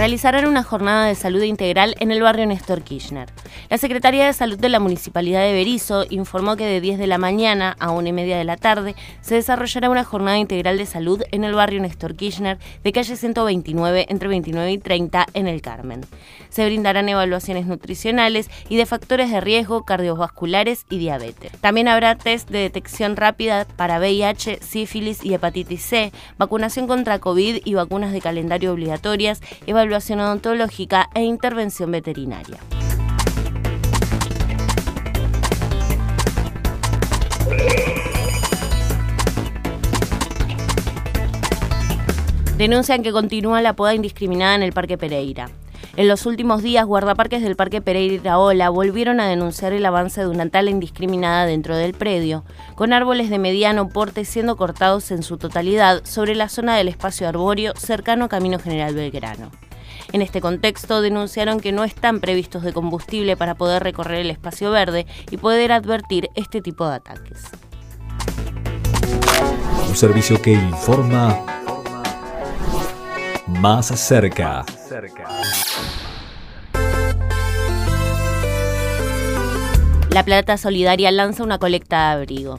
Realizarán una jornada de salud integral en el barrio Néstor Kirchner. La Secretaría de Salud de la Municipalidad de Berizo informó que de 10 de la mañana a 1 y media de la tarde se desarrollará una jornada integral de salud en el barrio Néstor Kirchner de calle 129 entre 29 y 30 en el Carmen. Se brindarán evaluaciones nutricionales y de factores de riesgo cardiovasculares y diabetes. También habrá test de detección rápida para VIH, sífilis y hepatitis C, vacunación contra COVID y vacunas de calendario obligatorias, evaluación odontológica e intervención veterinaria. Denuncian que continúa la poda indiscriminada en el Parque Pereira. En los últimos días, guardaparques del Parque Pereira Ola volvieron a denunciar el avance de una tala indiscriminada dentro del predio, con árboles de mediano porte siendo cortados en su totalidad sobre la zona del espacio arbóreo cercano a Camino General Belgrano. En este contexto denunciaron que no están previstos de combustible para poder recorrer el espacio verde y poder advertir este tipo de ataques. Un servicio que informa más cerca. La Plata Solidaria lanza una colecta de abrigo.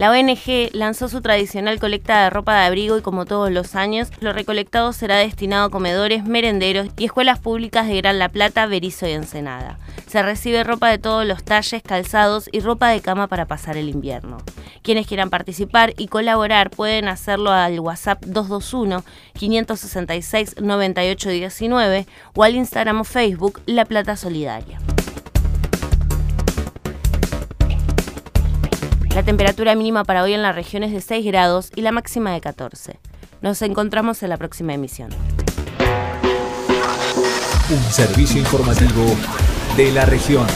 La ONG lanzó su tradicional colecta de ropa de abrigo y como todos los años, lo recolectado será destinado a comedores, merenderos y escuelas públicas de Gran La Plata, Berizo y Ensenada. Se recibe ropa de todos los talles, calzados y ropa de cama para pasar el invierno. Quienes quieran participar y colaborar pueden hacerlo al WhatsApp 221 566 9819 o al Instagram o Facebook La Plata Solidaria. La temperatura mínima para hoy en la región es de 6 grados y la máxima de 14. Nos encontramos en la próxima emisión. Un servicio informativo de la región.